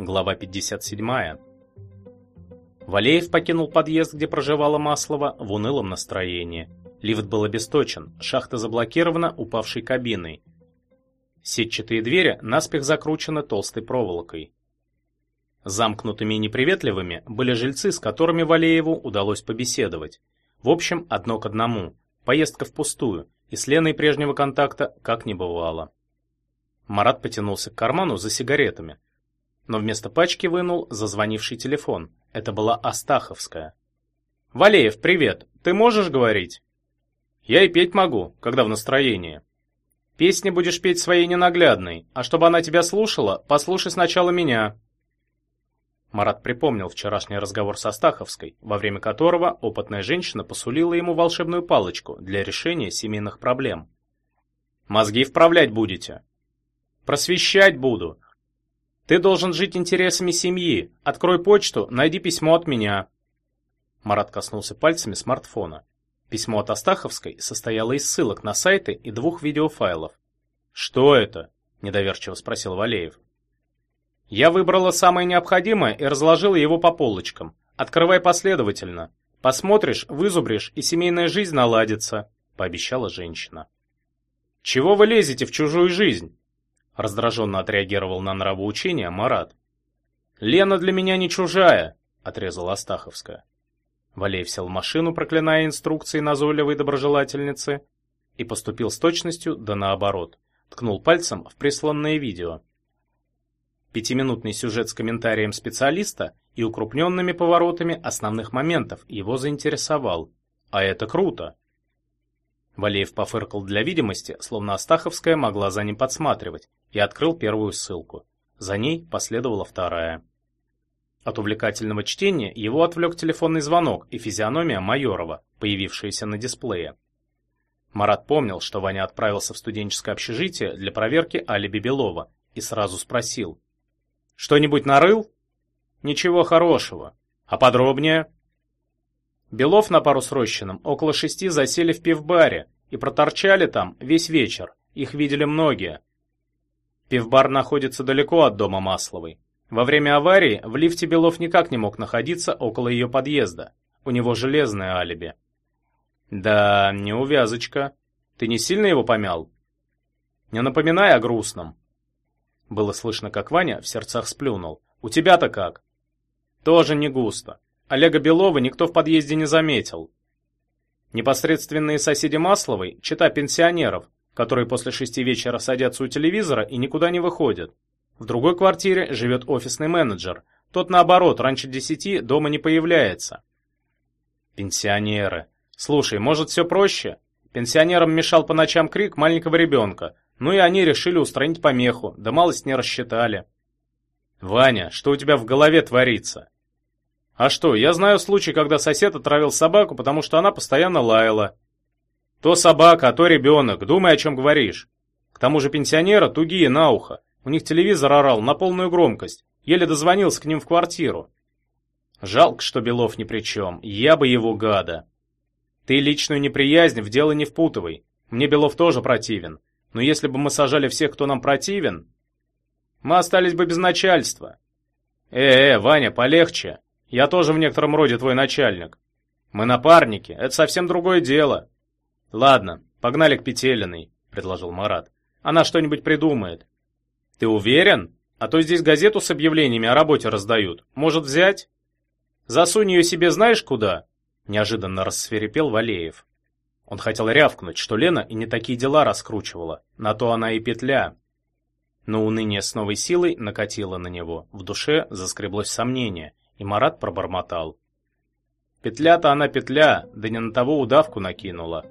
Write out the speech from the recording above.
Глава 57. Валеев покинул подъезд, где проживала Маслова, в унылом настроении. Лифт был обесточен, шахта заблокирована упавшей кабиной. Сетчатые двери наспех закручены толстой проволокой. Замкнутыми и неприветливыми были жильцы, с которыми Валееву удалось побеседовать. В общем, одно к одному. Поездка впустую, и с Леной прежнего контакта как не бывало. Марат потянулся к карману за сигаретами, но вместо пачки вынул зазвонивший телефон. Это была Астаховская. «Валеев, привет! Ты можешь говорить?» «Я и петь могу, когда в настроении». «Песни будешь петь своей ненаглядной, а чтобы она тебя слушала, послушай сначала меня». Марат припомнил вчерашний разговор со Астаховской, во время которого опытная женщина посулила ему волшебную палочку для решения семейных проблем. «Мозги вправлять будете?» «Просвещать буду. Ты должен жить интересами семьи. Открой почту, найди письмо от меня. Марат коснулся пальцами смартфона. Письмо от Астаховской состояло из ссылок на сайты и двух видеофайлов. Что это? недоверчиво спросил Валеев. Я выбрала самое необходимое и разложила его по полочкам. Открывай последовательно. Посмотришь, вызубришь, и семейная жизнь наладится, пообещала женщина. Чего вы лезете в чужую жизнь? Раздраженно отреагировал на нравоучение Марат. «Лена для меня не чужая», — отрезала Астаховская. Валеев сел в машину, проклиная инструкции назойливой доброжелательницы, и поступил с точностью да наоборот. Ткнул пальцем в присланное видео. Пятиминутный сюжет с комментарием специалиста и укрупненными поворотами основных моментов его заинтересовал. А это круто. Валеев пофыркал для видимости, словно Астаховская могла за ним подсматривать, и открыл первую ссылку. За ней последовала вторая. От увлекательного чтения его отвлек телефонный звонок и физиономия Майорова, появившаяся на дисплее. Марат помнил, что Ваня отправился в студенческое общежитие для проверки алиби Белова и сразу спросил. «Что-нибудь нарыл?» «Ничего хорошего. А подробнее?» Белов на пару с Рощиным около шести засели в пивбаре и проторчали там весь вечер. Их видели многие. Пивбар находится далеко от дома Масловой. Во время аварии в лифте Белов никак не мог находиться около ее подъезда. У него железное алиби. Да, не увязочка. Ты не сильно его помял? Не напоминай о грустном. Было слышно, как Ваня в сердцах сплюнул. У тебя-то как? Тоже не густо. Олега Белова никто в подъезде не заметил. Непосредственные соседи Масловой, чита пенсионеров, которые после шести вечера садятся у телевизора и никуда не выходят. В другой квартире живет офисный менеджер. Тот, наоборот, раньше десяти дома не появляется. Пенсионеры. Слушай, может все проще? Пенсионерам мешал по ночам крик маленького ребенка. Ну и они решили устранить помеху, да малость не рассчитали. Ваня, что у тебя в голове творится? А что, я знаю случай, когда сосед отравил собаку, потому что она постоянно лаяла. То собака, а то ребенок, думай, о чем говоришь. К тому же пенсионера тугие на ухо. У них телевизор орал на полную громкость. Еле дозвонился к ним в квартиру. Жалко, что Белов ни при чем. Я бы его гада. Ты личную неприязнь в дело не впутывай. Мне Белов тоже противен. Но если бы мы сажали всех, кто нам противен, мы остались бы без начальства. Э-э, Ваня, полегче. Я тоже в некотором роде твой начальник. Мы напарники, это совсем другое дело. Ладно, погнали к Петелиной, предложил Марат. Она что-нибудь придумает. Ты уверен? А то здесь газету с объявлениями о работе раздают. Может взять? Засунь ее себе знаешь куда? Неожиданно рассверепел Валеев. Он хотел рявкнуть, что Лена и не такие дела раскручивала. На то она и петля. Но уныние с новой силой накатило на него. В душе заскреблось сомнение и Марат пробормотал. Петля-то она петля, да не на того удавку накинула.